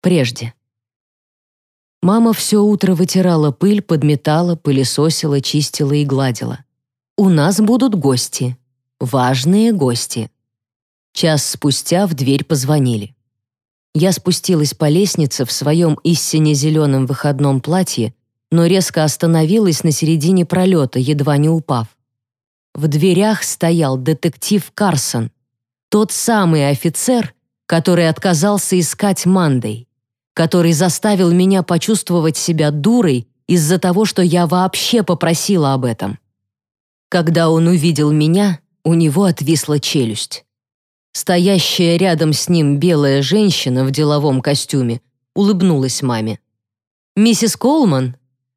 Прежде. Мама все утро вытирала пыль, подметала, пылесосила, чистила и гладила. «У нас будут гости. Важные гости». Час спустя в дверь позвонили. Я спустилась по лестнице в своем истине зеленом выходном платье, но резко остановилась на середине пролета, едва не упав. В дверях стоял детектив Карсон, тот самый офицер, который отказался искать Мандой который заставил меня почувствовать себя дурой из-за того, что я вообще попросила об этом. Когда он увидел меня, у него отвисла челюсть. Стоящая рядом с ним белая женщина в деловом костюме улыбнулась маме. «Миссис Колман?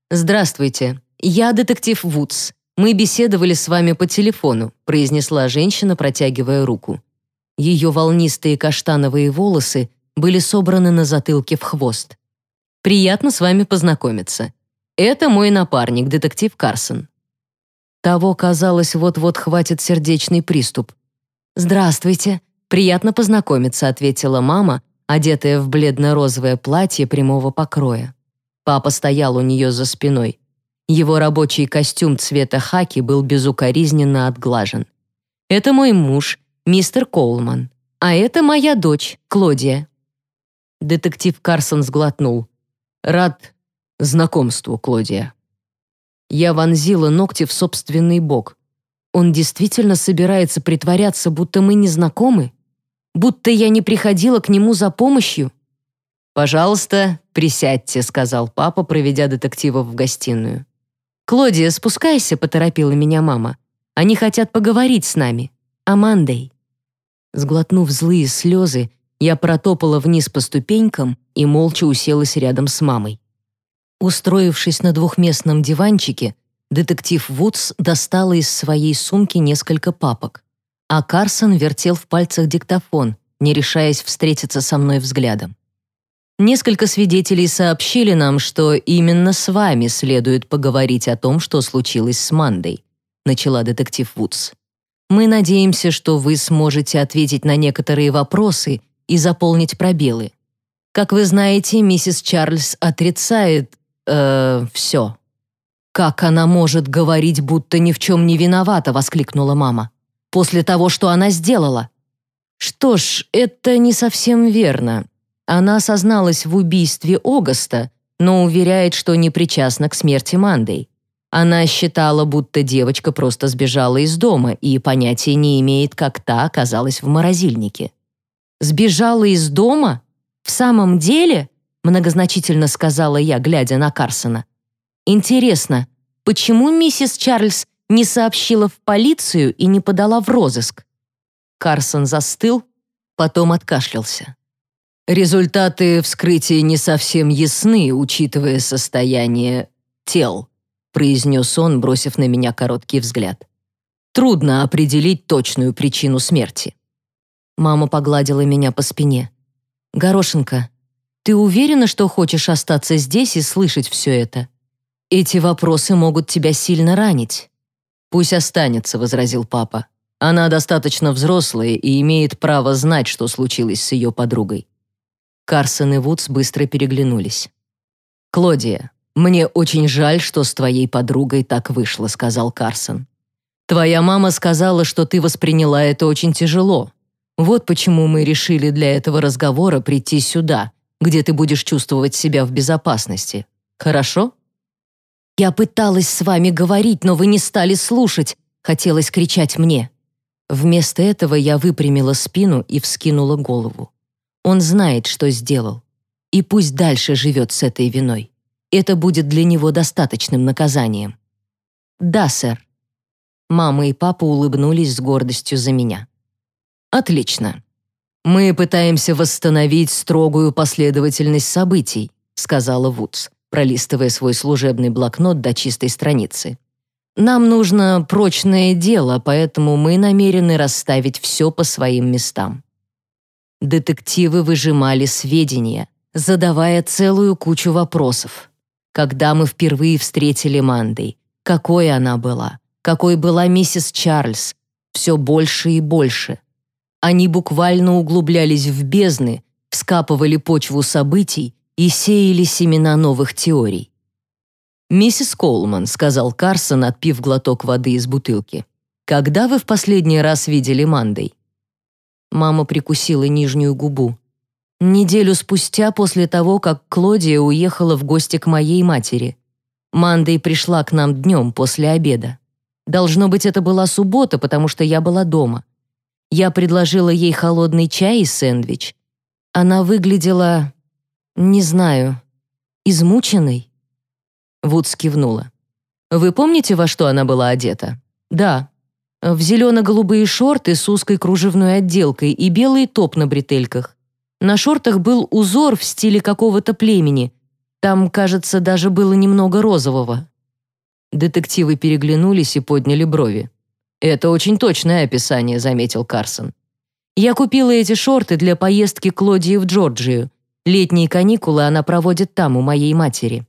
Здравствуйте, я детектив Вудс. Мы беседовали с вами по телефону», произнесла женщина, протягивая руку. Ее волнистые каштановые волосы были собраны на затылке в хвост. «Приятно с вами познакомиться. Это мой напарник, детектив Карсон». Того, казалось, вот-вот хватит сердечный приступ. «Здравствуйте. Приятно познакомиться», — ответила мама, одетая в бледно-розовое платье прямого покроя. Папа стоял у нее за спиной. Его рабочий костюм цвета хаки был безукоризненно отглажен. «Это мой муж, мистер Колман. А это моя дочь, Клодия. Детектив Карсон сглотнул. «Рад знакомству, Клодия». Я вонзила ногти в собственный бок. Он действительно собирается притворяться, будто мы не знакомы? Будто я не приходила к нему за помощью? «Пожалуйста, присядьте», — сказал папа, проведя детектива в гостиную. «Клодия, спускайся», — поторопила меня мама. «Они хотят поговорить с нами. Амандой». Сглотнув злые слезы, я протопала вниз по ступенькам и молча уселась рядом с мамой. Устроившись на двухместном диванчике, детектив Вудс достала из своей сумки несколько папок, а Карсон вертел в пальцах диктофон, не решаясь встретиться со мной взглядом. Несколько свидетелей сообщили нам, что именно с вами следует поговорить о том, что случилось с Мандой, начала детектив Вудс. Мы надеемся, что вы сможете ответить на некоторые вопросы и заполнить пробелы. Как вы знаете, миссис Чарльз отрицает... э все. «Как она может говорить, будто ни в чем не виновата?» — воскликнула мама. «После того, что она сделала». «Что ж, это не совсем верно. Она осозналась в убийстве Огаста, но уверяет, что не причастна к смерти Мандей. Она считала, будто девочка просто сбежала из дома и понятия не имеет, как та оказалась в морозильнике. Сбежала из дома? В самом деле? Многозначительно сказала я, глядя на Карсона. Интересно, почему миссис Чарльз не сообщила в полицию и не подала в розыск? Карсон застыл, потом откашлялся. Результаты вскрытия не совсем ясны, учитывая состояние тел, произнес он, бросив на меня короткий взгляд. Трудно определить точную причину смерти. Мама погладила меня по спине. «Горошенко, ты уверена, что хочешь остаться здесь и слышать все это? Эти вопросы могут тебя сильно ранить». «Пусть останется», — возразил папа. «Она достаточно взрослая и имеет право знать, что случилось с ее подругой». Карсон и Вудс быстро переглянулись. «Клодия, мне очень жаль, что с твоей подругой так вышло», — сказал Карсон. «Твоя мама сказала, что ты восприняла это очень тяжело, вот почему мы решили для этого разговора прийти сюда, где ты будешь чувствовать себя в безопасности. Хорошо? Я пыталась с вами говорить, но вы не стали слушать, хотелось кричать мне. Вместо этого я выпрямила спину и вскинула голову. Он знает, что сделал. И пусть дальше живет с этой виной. Это будет для него достаточным наказанием. Да, сэр. Мама и папа улыбнулись с гордостью за меня. Отлично. Мы пытаемся восстановить строгую последовательность событий, сказала Вудс, пролистывая свой служебный блокнот до чистой страницы. Нам нужно прочное дело, поэтому мы намерены расставить все по своим местам. Детективы выжимали сведения, задавая целую кучу вопросов. Когда мы впервые встретили Мандой, какой она была, какой была миссис Чарльз, все больше и больше. Они буквально углублялись в бездны, вскапывали почву событий и сеяли семена новых теорий. «Миссис Колман», — сказал Карсон, отпив глоток воды из бутылки, «когда вы в последний раз видели Мандой?» Мама прикусила нижнюю губу. Неделю спустя после того, как Клодия уехала в гости к моей матери. Мандой пришла к нам днем после обеда. Должно быть, это была суббота, потому что я была дома. Я предложила ей холодный чай и сэндвич. Она выглядела, не знаю, измученной. Вудс кивнула. «Вы помните, во что она была одета?» «Да. В зелено-голубые шорты с узкой кружевной отделкой и белый топ на бретельках. На шортах был узор в стиле какого-то племени. Там, кажется, даже было немного розового». Детективы переглянулись и подняли брови. «Это очень точное описание», — заметил Карсон. «Я купила эти шорты для поездки Клодии в Джорджию. Летние каникулы она проводит там, у моей матери».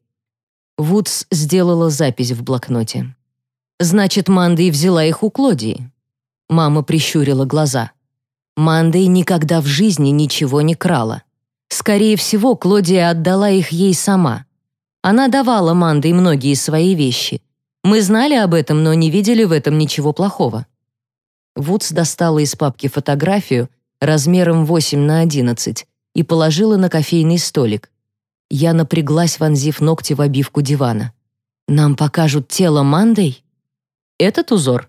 Вудс сделала запись в блокноте. «Значит, Мандой взяла их у Клодии». Мама прищурила глаза. Мандой никогда в жизни ничего не крала. Скорее всего, Клодия отдала их ей сама. Она давала Мандой многие свои вещи. Мы знали об этом, но не видели в этом ничего плохого. Вудс достала из папки фотографию размером 8 на 11 и положила на кофейный столик. Я напряглась, вонзив ногти в обивку дивана. «Нам покажут тело Мандой?» «Этот узор?»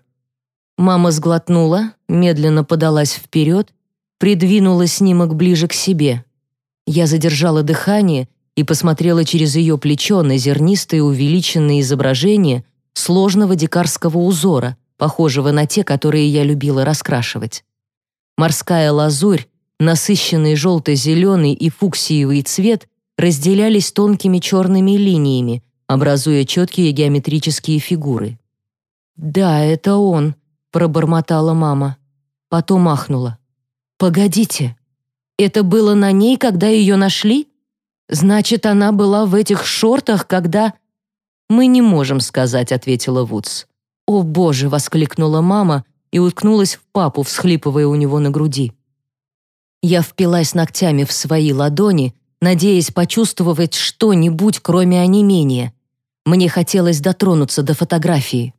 Мама сглотнула, медленно подалась вперед, придвинула снимок ближе к себе. Я задержала дыхание и посмотрела через ее плечо на зернистое увеличенное изображение сложного дикарского узора, похожего на те, которые я любила раскрашивать. Морская лазурь, насыщенный желто-зеленый и фуксиевый цвет разделялись тонкими черными линиями, образуя четкие геометрические фигуры. «Да, это он», — пробормотала мама. Потом ахнула. «Погодите, это было на ней, когда ее нашли? Значит, она была в этих шортах, когда...» «Мы не можем сказать», — ответила Вудс. «О, боже!» — воскликнула мама и уткнулась в папу, всхлипывая у него на груди. Я впилась ногтями в свои ладони, надеясь почувствовать что-нибудь, кроме онемения. Мне хотелось дотронуться до фотографии.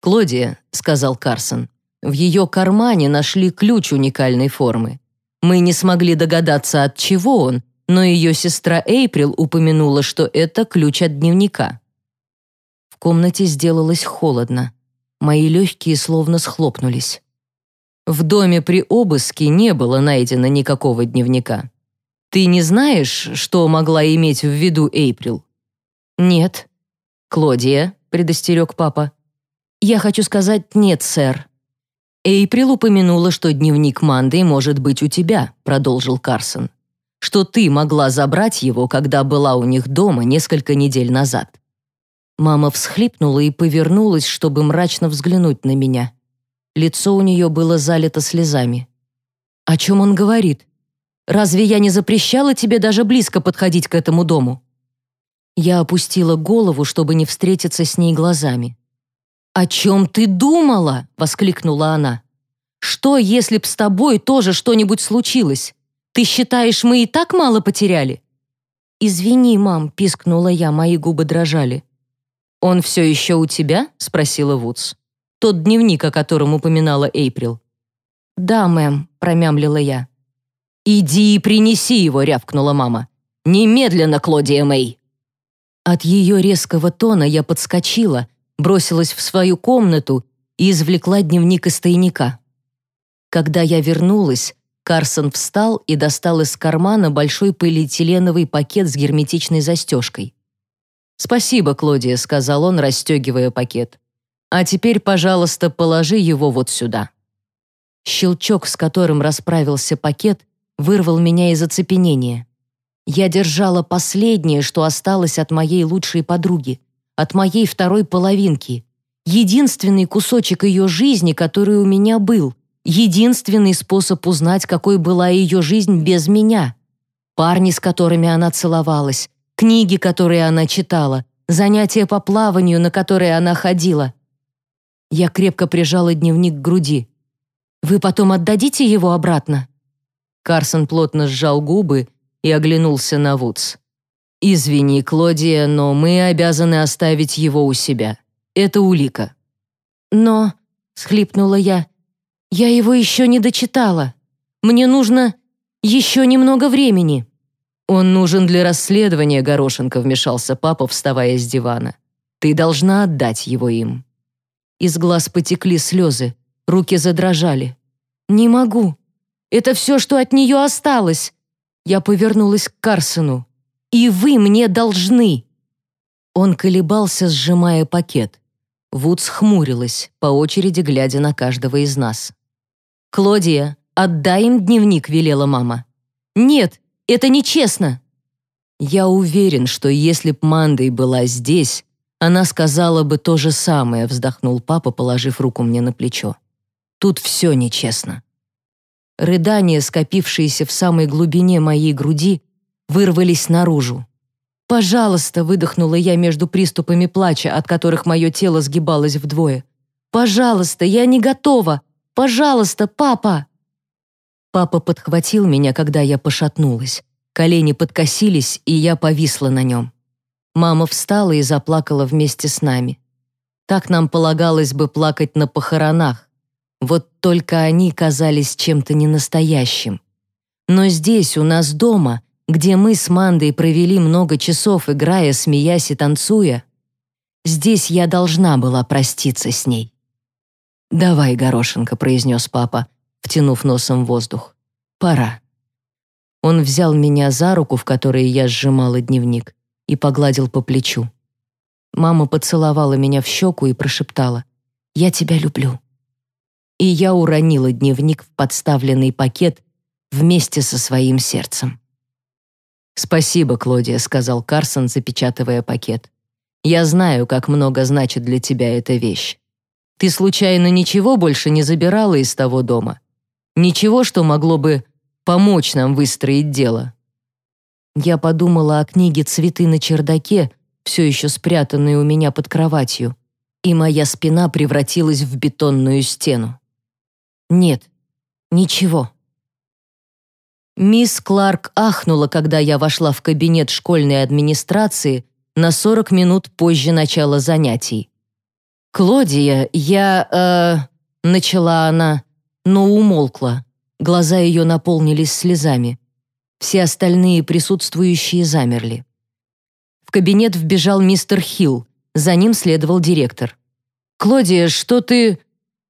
«Клодия», — сказал Карсон, — «в ее кармане нашли ключ уникальной формы. Мы не смогли догадаться, от чего он, но ее сестра Эйприл упомянула, что это ключ от дневника». Комнате сделалось холодно. Мои легкие словно схлопнулись. В доме при обыске не было найдено никакого дневника. Ты не знаешь, что могла иметь в виду Эйприл? Нет. Клодия, предостерег папа. Я хочу сказать нет, сэр. Эйприл упомянула, что дневник Манды может быть у тебя, продолжил Карсон. Что ты могла забрать его, когда была у них дома несколько недель назад. Мама всхлипнула и повернулась, чтобы мрачно взглянуть на меня. Лицо у нее было залито слезами. «О чем он говорит? Разве я не запрещала тебе даже близко подходить к этому дому?» Я опустила голову, чтобы не встретиться с ней глазами. «О чем ты думала?» — воскликнула она. «Что, если б с тобой тоже что-нибудь случилось? Ты считаешь, мы и так мало потеряли?» «Извини, мам», — пискнула я, мои губы дрожали. «Он все еще у тебя?» — спросила Вудс. «Тот дневник, о котором упоминала Эйприл». «Да, мэм», — промямлила я. «Иди и принеси его», — рявкнула мама. «Немедленно, Клодия Мэй!» От ее резкого тона я подскочила, бросилась в свою комнату и извлекла дневник из тайника. Когда я вернулась, Карсон встал и достал из кармана большой полиэтиленовый пакет с герметичной застежкой. «Спасибо, Клодия», — сказал он, расстегивая пакет. «А теперь, пожалуйста, положи его вот сюда». Щелчок, с которым расправился пакет, вырвал меня из оцепенения. Я держала последнее, что осталось от моей лучшей подруги, от моей второй половинки. Единственный кусочек ее жизни, который у меня был. Единственный способ узнать, какой была ее жизнь без меня. Парни, с которыми она целовалась, книги, которые она читала, занятия по плаванию, на которые она ходила. Я крепко прижала дневник к груди. «Вы потом отдадите его обратно?» Карсон плотно сжал губы и оглянулся на Вудс. «Извини, Клодия, но мы обязаны оставить его у себя. Это улика». «Но...» — схлипнула я. «Я его еще не дочитала. Мне нужно еще немного времени». «Он нужен для расследования», — Горошенко вмешался папа, вставая с дивана. «Ты должна отдать его им». Из глаз потекли слезы, руки задрожали. «Не могу. Это все, что от нее осталось». Я повернулась к Карсону. «И вы мне должны!» Он колебался, сжимая пакет. Вудс хмурилась, по очереди глядя на каждого из нас. «Клодия, отдай им дневник», — велела мама. «Нет, это нечестно!» Я уверен, что если б Мандой была здесь, она сказала бы то же самое, вздохнул папа, положив руку мне на плечо. Тут все нечестно. Рыдания, скопившиеся в самой глубине моей груди, вырвались наружу. «Пожалуйста», — выдохнула я между приступами плача, от которых мое тело сгибалось вдвое. «Пожалуйста, я не готова! Пожалуйста, папа!» Папа подхватил меня, когда я пошатнулась. Колени подкосились, и я повисла на нем. Мама встала и заплакала вместе с нами. Так нам полагалось бы плакать на похоронах. Вот только они казались чем-то ненастоящим. Но здесь, у нас дома, где мы с Мандой провели много часов, играя, смеясь и танцуя, здесь я должна была проститься с ней. «Давай, Горошенко», — произнес папа, — втянув носом воздух. «Пора». Он взял меня за руку, в которой я сжимала дневник, и погладил по плечу. Мама поцеловала меня в щеку и прошептала «Я тебя люблю». И я уронила дневник в подставленный пакет вместе со своим сердцем. «Спасибо, Клодия», — сказал Карсон, запечатывая пакет. «Я знаю, как много значит для тебя эта вещь. Ты случайно ничего больше не забирала из того дома? Ничего, что могло бы помочь нам выстроить дело. Я подумала о книге «Цветы на чердаке», все еще спрятанной у меня под кроватью, и моя спина превратилась в бетонную стену. Нет, ничего. Мисс Кларк ахнула, когда я вошла в кабинет школьной администрации на 40 минут позже начала занятий. «Клодия, я... э...» — начала она но умолкла. Глаза ее наполнились слезами. Все остальные присутствующие замерли. В кабинет вбежал мистер Хилл, за ним следовал директор. «Клодия, что ты...»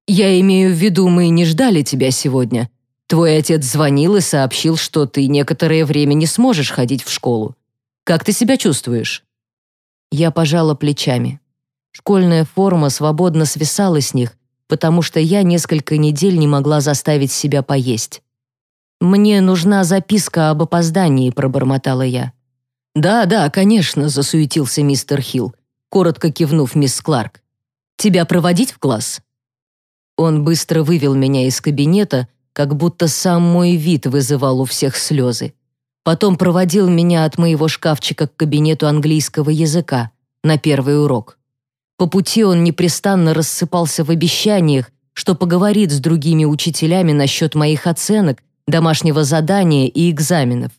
«Я имею в виду, мы не ждали тебя сегодня. Твой отец звонил и сообщил, что ты некоторое время не сможешь ходить в школу. Как ты себя чувствуешь?» Я пожала плечами. Школьная форма свободно свисала с них, потому что я несколько недель не могла заставить себя поесть. «Мне нужна записка об опоздании», — пробормотала я. «Да, да, конечно», — засуетился мистер Хилл, коротко кивнув мисс Кларк. «Тебя проводить в класс?» Он быстро вывел меня из кабинета, как будто сам мой вид вызывал у всех слезы. Потом проводил меня от моего шкафчика к кабинету английского языка на первый урок. По пути он непрестанно рассыпался в обещаниях, что поговорит с другими учителями насчет моих оценок, домашнего задания и экзаменов.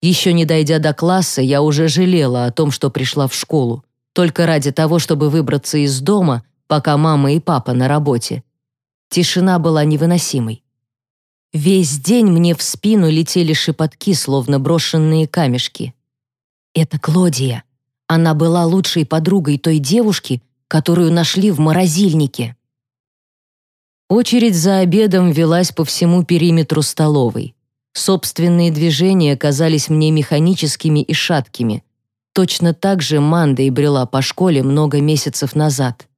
Еще не дойдя до класса, я уже жалела о том, что пришла в школу, только ради того, чтобы выбраться из дома, пока мама и папа на работе. Тишина была невыносимой. Весь день мне в спину летели шепотки, словно брошенные камешки. «Это Клодия. Она была лучшей подругой той девушки, которую нашли в морозильнике. Очередь за обедом велась по всему периметру столовой. Собственные движения казались мне механическими и шаткими. Точно так же Манда и брела по школе много месяцев назад.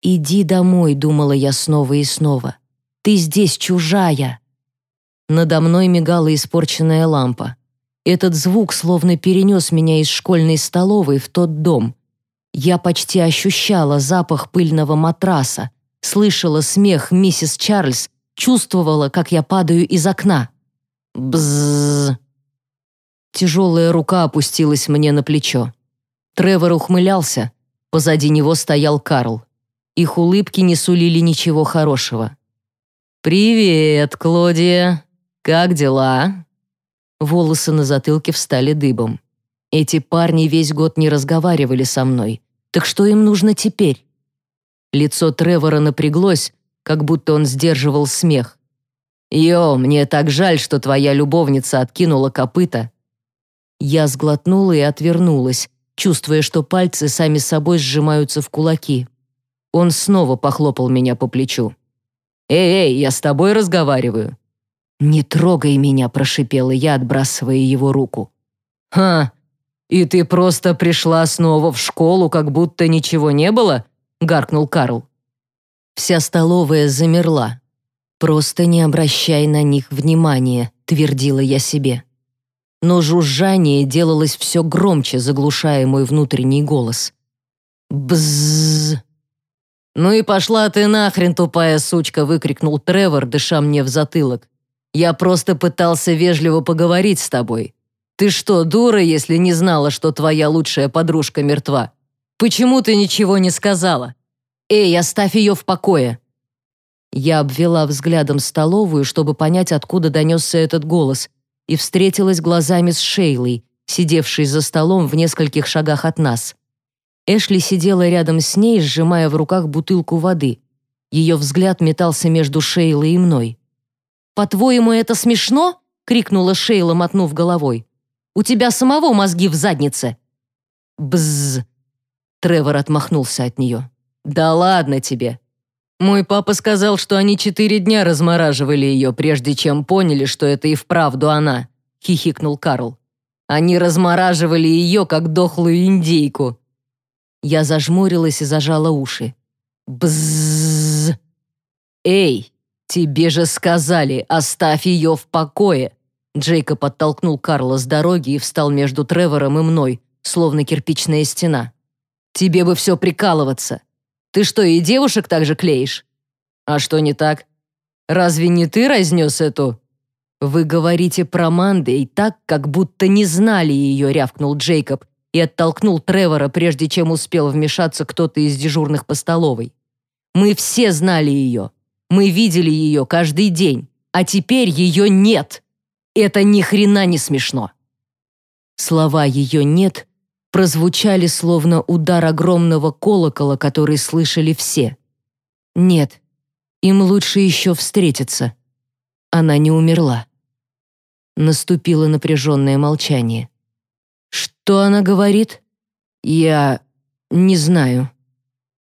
«Иди домой», — думала я снова и снова. «Ты здесь чужая». Надо мной мигала испорченная лампа. Этот звук словно перенес меня из школьной столовой в тот дом, я почти ощущала запах пыльного матраса, слышала смех миссис Чарльз, чувствовала, как я падаю из окна. Бззз. Тяжелая рука опустилась мне на плечо. Тревор ухмылялся, позади него стоял Карл. Их улыбки не сулили ничего хорошего. «Привет, Клодия!» — «Как дела?» Волосы на затылке встали дыбом. Эти парни весь год не разговаривали со мной. Так что им нужно теперь? Лицо Тревора напряглось, как будто он сдерживал смех. «Йо, мне так жаль, что твоя любовница откинула копыта». Я сглотнула и отвернулась, чувствуя, что пальцы сами собой сжимаются в кулаки. Он снова похлопал меня по плечу. «Эй, эй, я с тобой разговариваю». «Не трогай меня», — прошипела я, отбрасывая его руку. «Ха, и ты просто пришла снова в школу, как будто ничего не было?» — гаркнул Карл. Вся столовая замерла. «Просто не обращай на них внимания», — твердила я себе. Но жужжание делалось все громче, заглушая мой внутренний голос. «Бззз!» «Ну и пошла ты нахрен, тупая сучка!» — выкрикнул Тревор, дыша мне в затылок. «Я просто пытался вежливо поговорить с тобой. Ты что, дура, если не знала, что твоя лучшая подружка мертва? Почему ты ничего не сказала? Эй, оставь ее в покое!» Я обвела взглядом столовую, чтобы понять, откуда донесся этот голос, и встретилась глазами с Шейлой, сидевшей за столом в нескольких шагах от нас. Эшли сидела рядом с ней, сжимая в руках бутылку воды. Ее взгляд метался между Шейлой и мной. «По-твоему, это смешно?» — крикнула Шейла, мотнув головой. «У тебя самого мозги в заднице!» «Бзз!» Тревор отмахнулся от нее. «Да ладно тебе! Мой папа сказал, что они четыре дня размораживали ее, прежде чем поняли, что это и вправду она», — хихикнул Карл. «Они размораживали ее, как дохлую индейку». Я зажмурилась и зажала уши. Бззз. «Эй, тебе же сказали, оставь ее в покое!» Джейкоб оттолкнул Карла с дороги и встал между Тревором и мной, словно кирпичная стена. «Тебе бы все прикалываться. Ты что, и девушек так же клеишь? А что не так? Разве не ты разнес эту?» «Вы говорите про Мандей так, как будто не знали ее», — рявкнул Джейкоб и оттолкнул Тревора, прежде чем успел вмешаться кто-то из дежурных по столовой. «Мы все знали ее. Мы видели ее каждый день. А теперь ее нет. Это ни хрена не смешно». Слова «ее нет» прозвучали словно удар огромного колокола, который слышали все. Нет, им лучше еще встретиться. Она не умерла. Наступило напряженное молчание. Что она говорит? Я не знаю.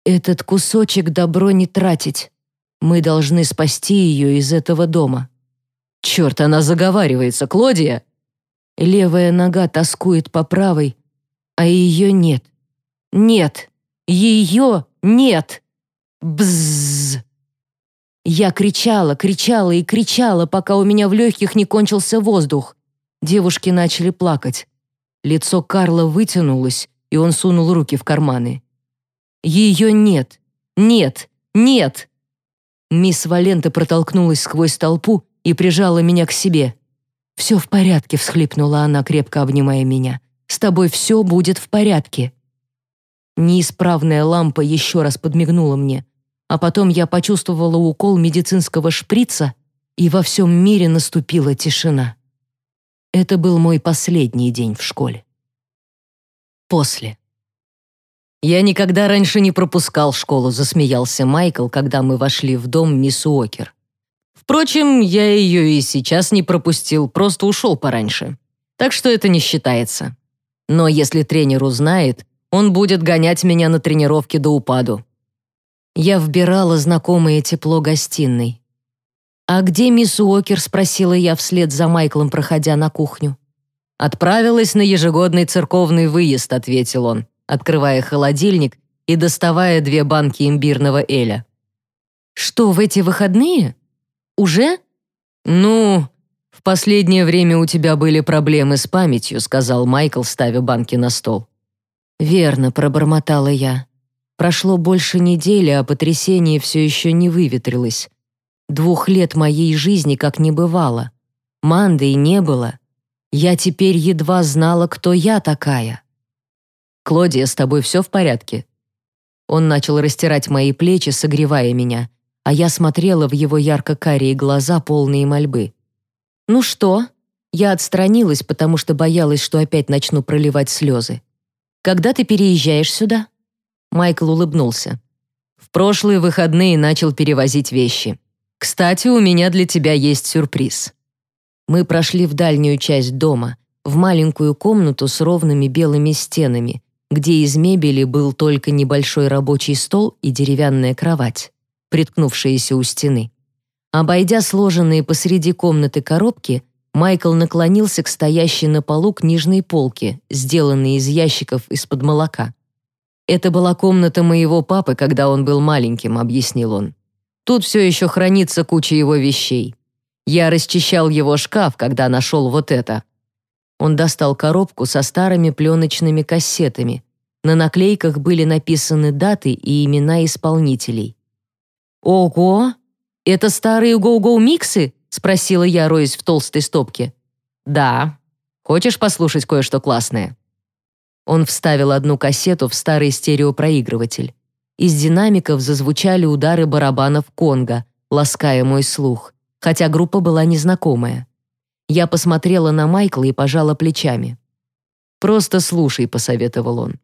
Этот кусочек добро не тратить. Мы должны спасти ее из этого дома. Черт, она заговаривается, Клодия! Левая нога тоскует по правой, а ее нет. Нет, ее нет. Бзз. Я кричала, кричала и кричала, пока у меня в легких не кончился воздух. Девушки начали плакать. Лицо Карла вытянулось, и он сунул руки в карманы. «Ее нет! Нет! Нет!» Мисс Валента протолкнулась сквозь толпу и прижала меня к себе. «Все в порядке», — всхлипнула она, крепко обнимая меня. С тобой все будет в порядке». Неисправная лампа еще раз подмигнула мне, а потом я почувствовала укол медицинского шприца, и во всем мире наступила тишина. Это был мой последний день в школе. После. «Я никогда раньше не пропускал школу», — засмеялся Майкл, когда мы вошли в дом мисс Уокер. «Впрочем, я ее и сейчас не пропустил, просто ушел пораньше. Так что это не считается. Но если тренер узнает, он будет гонять меня на тренировке до упаду. Я вбирала знакомое тепло гостиной. «А где мисс Уокер?» — спросила я вслед за Майклом, проходя на кухню. «Отправилась на ежегодный церковный выезд», — ответил он, открывая холодильник и доставая две банки имбирного эля. «Что, в эти выходные? Уже?» «Ну, «В последнее время у тебя были проблемы с памятью», сказал Майкл, ставя банки на стол. «Верно», — пробормотала я. Прошло больше недели, а потрясение все еще не выветрилось. Двух лет моей жизни как не бывало. Манды и не было. Я теперь едва знала, кто я такая. «Клодия, с тобой все в порядке?» Он начал растирать мои плечи, согревая меня, а я смотрела в его ярко-карие глаза, полные мольбы. «Ну что?» Я отстранилась, потому что боялась, что опять начну проливать слезы. «Когда ты переезжаешь сюда?» Майкл улыбнулся. «В прошлые выходные начал перевозить вещи. Кстати, у меня для тебя есть сюрприз». Мы прошли в дальнюю часть дома, в маленькую комнату с ровными белыми стенами, где из мебели был только небольшой рабочий стол и деревянная кровать, приткнувшаяся у стены. Обойдя сложенные посреди комнаты коробки, Майкл наклонился к стоящей на полу книжной полке, сделанной из ящиков из-под молока. «Это была комната моего папы, когда он был маленьким», — объяснил он. «Тут все еще хранится куча его вещей. Я расчищал его шкаф, когда нашел вот это». Он достал коробку со старыми пленочными кассетами. На наклейках были написаны даты и имена исполнителей. «Ого! Это старые гоу-гоу-миксы?» — спросила я, роясь в толстой стопке. «Да. Хочешь послушать кое-что классное?» Он вставил одну кассету в старый стереопроигрыватель. Из динамиков зазвучали удары барабанов конга, лаская мой слух, хотя группа была незнакомая. Я посмотрела на Майкла и пожала плечами. «Просто слушай», — посоветовал он.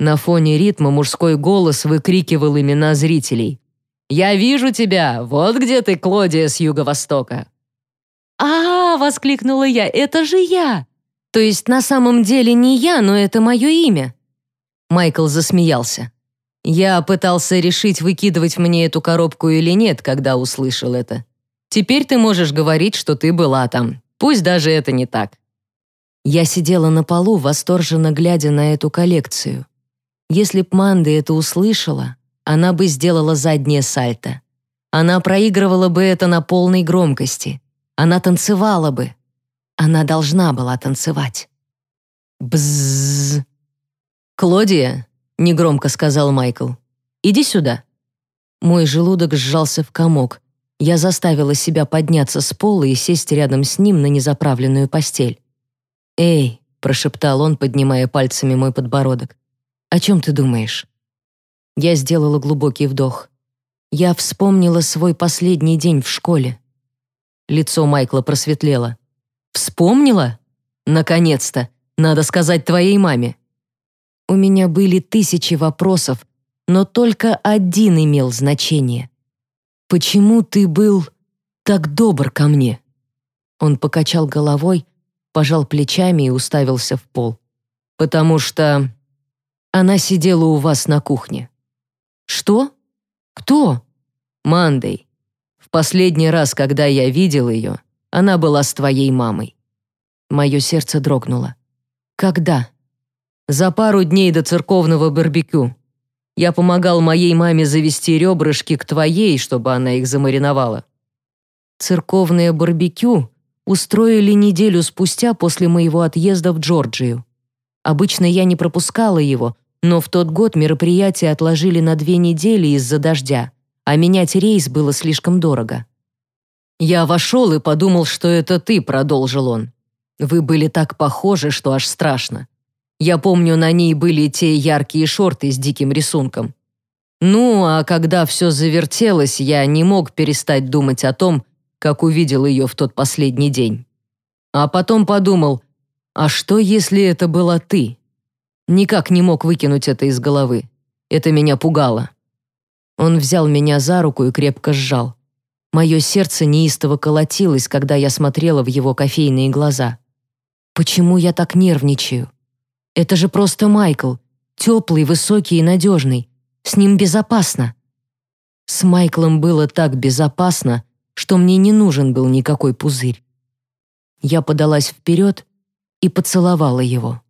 На фоне ритма мужской голос выкрикивал имена зрителей. «Я вижу тебя! Вот где ты, Клодия с юго-востока!» а, -а, -а воскликнула я. «Это же я! То есть на самом деле не я, но это мое имя!» Майкл засмеялся. Я пытался решить, выкидывать мне эту коробку или нет, когда услышал это. Теперь ты можешь говорить, что ты была там. Пусть даже это не так. Я сидела на полу, восторженно глядя на эту коллекцию. Если б Манды это услышала, она бы сделала заднее сальто. Она проигрывала бы это на полной громкости. Она танцевала бы. Она должна была танцевать. Бззз. «Клодия», — негромко сказал Майкл, — «иди сюда». Мой желудок сжался в комок. Я заставила себя подняться с пола и сесть рядом с ним на незаправленную постель. «Эй», — прошептал он, поднимая пальцами мой подбородок, — «о чем ты думаешь?» Я сделала глубокий вдох. Я вспомнила свой последний день в школе. Лицо Майкла просветлело. «Вспомнила? Наконец-то! Надо сказать твоей маме!» У меня были тысячи вопросов, но только один имел значение. «Почему ты был так добр ко мне?» Он покачал головой, пожал плечами и уставился в пол. «Потому что она сидела у вас на кухне. «Что? Кто?» «Мандей. В последний раз, когда я видел ее, она была с твоей мамой». Мое сердце дрогнуло. «Когда?» «За пару дней до церковного барбекю. Я помогал моей маме завести ребрышки к твоей, чтобы она их замариновала». Церковное барбекю устроили неделю спустя после моего отъезда в Джорджию. Обычно я не пропускала его, но в тот год мероприятие отложили на две недели из-за дождя, а менять рейс было слишком дорого. «Я вошел и подумал, что это ты», — продолжил он. «Вы были так похожи, что аж страшно. Я помню, на ней были те яркие шорты с диким рисунком. Ну, а когда все завертелось, я не мог перестать думать о том, как увидел ее в тот последний день. А потом подумал, а что, если это была ты?» Никак не мог выкинуть это из головы. Это меня пугало. Он взял меня за руку и крепко сжал. Мое сердце неистово колотилось, когда я смотрела в его кофейные глаза. Почему я так нервничаю? Это же просто Майкл. Теплый, высокий и надежный. С ним безопасно. С Майклом было так безопасно, что мне не нужен был никакой пузырь. Я подалась вперед и поцеловала его.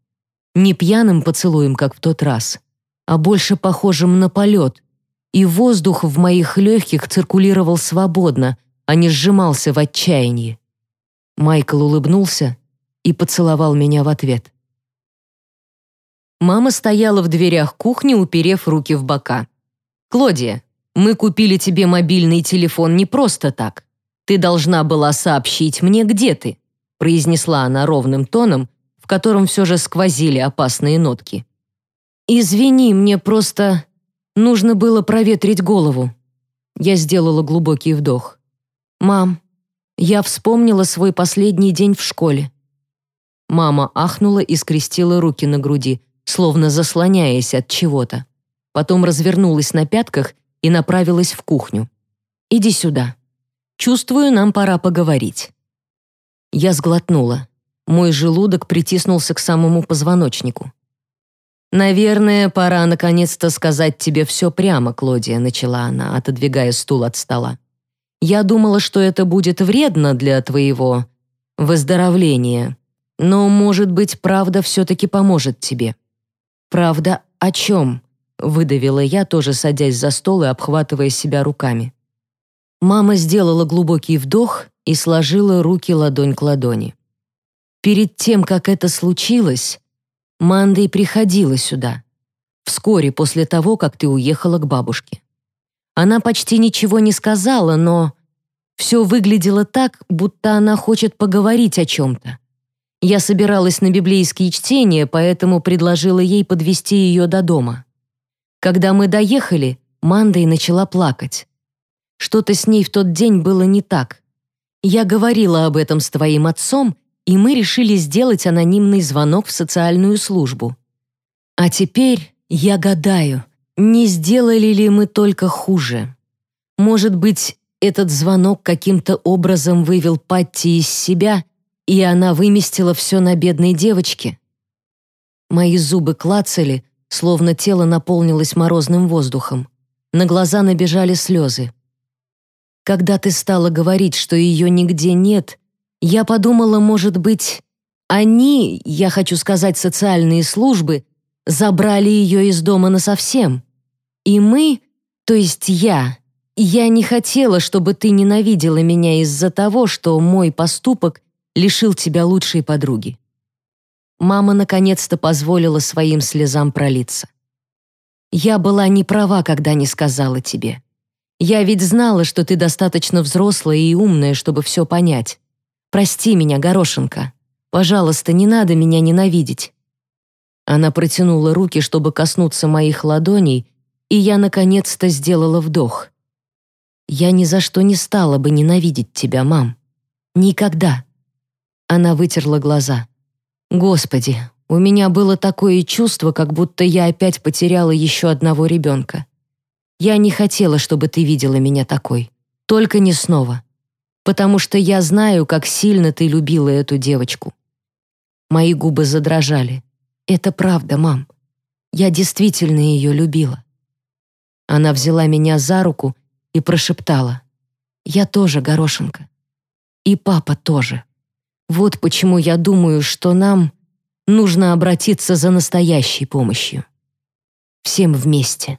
Не пьяным поцелуем, как в тот раз, а больше похожим на полет, и воздух в моих легких циркулировал свободно, а не сжимался в отчаянии. Майкл улыбнулся и поцеловал меня в ответ. Мама стояла в дверях кухни, уперев руки в бока. «Клодия, мы купили тебе мобильный телефон не просто так. Ты должна была сообщить мне, где ты», произнесла она ровным тоном, котором все же сквозили опасные нотки. «Извини, мне просто нужно было проветрить голову». Я сделала глубокий вдох. «Мам, Я вспомнила свой последний день в школе. Мама ахнула и скрестила руки на груди, словно заслоняясь от чего-то. Потом развернулась на пятках и направилась в кухню. «Иди сюда. Чувствую, нам пора поговорить». Я сглотнула. Мой желудок притиснулся к самому позвоночнику. «Наверное, пора наконец-то сказать тебе все прямо, Клодия», начала она, отодвигая стул от стола. «Я думала, что это будет вредно для твоего выздоровления, но, может быть, правда все-таки поможет тебе». «Правда о чем?» — выдавила я, тоже садясь за стол и обхватывая себя руками. Мама сделала глубокий вдох и сложила руки ладонь к ладони. Перед тем, как это случилось, Мандой приходила сюда, вскоре после того, как ты уехала к бабушке. Она почти ничего не сказала, но все выглядело так, будто она хочет поговорить о чем-то. Я собиралась на библейские чтения, поэтому предложила ей подвести ее до дома. Когда мы доехали, Мандой начала плакать. Что-то с ней в тот день было не так. Я говорила об этом с твоим отцом, и мы решили сделать анонимный звонок в социальную службу. А теперь я гадаю, не сделали ли мы только хуже. Может быть, этот звонок каким-то образом вывел Патти из себя, и она выместила все на бедной девочке? Мои зубы клацали, словно тело наполнилось морозным воздухом. На глаза набежали слезы. Когда ты стала говорить, что ее нигде нет, я подумала, может быть, они, я хочу сказать, социальные службы, забрали ее из дома насовсем. И мы, то есть я, я не хотела, чтобы ты ненавидела меня из-за того, что мой поступок лишил тебя лучшей подруги. Мама наконец-то позволила своим слезам пролиться. Я была не права, когда не сказала тебе. Я ведь знала, что ты достаточно взрослая и умная, чтобы все понять. Прости меня, Горошенко. Пожалуйста, не надо меня ненавидеть». Она протянула руки, чтобы коснуться моих ладоней, и я наконец-то сделала вдох. «Я ни за что не стала бы ненавидеть тебя, мам. Никогда». Она вытерла глаза. «Господи, у меня было такое чувство, как будто я опять потеряла еще одного ребенка. Я не хотела, чтобы ты видела меня такой. Только не снова потому что я знаю, как сильно ты любила эту девочку». Мои губы задрожали. «Это правда, мам. Я действительно ее любила». Она взяла меня за руку и прошептала. «Я тоже, Горошенко. И папа тоже. Вот почему я думаю, что нам нужно обратиться за настоящей помощью. Всем вместе».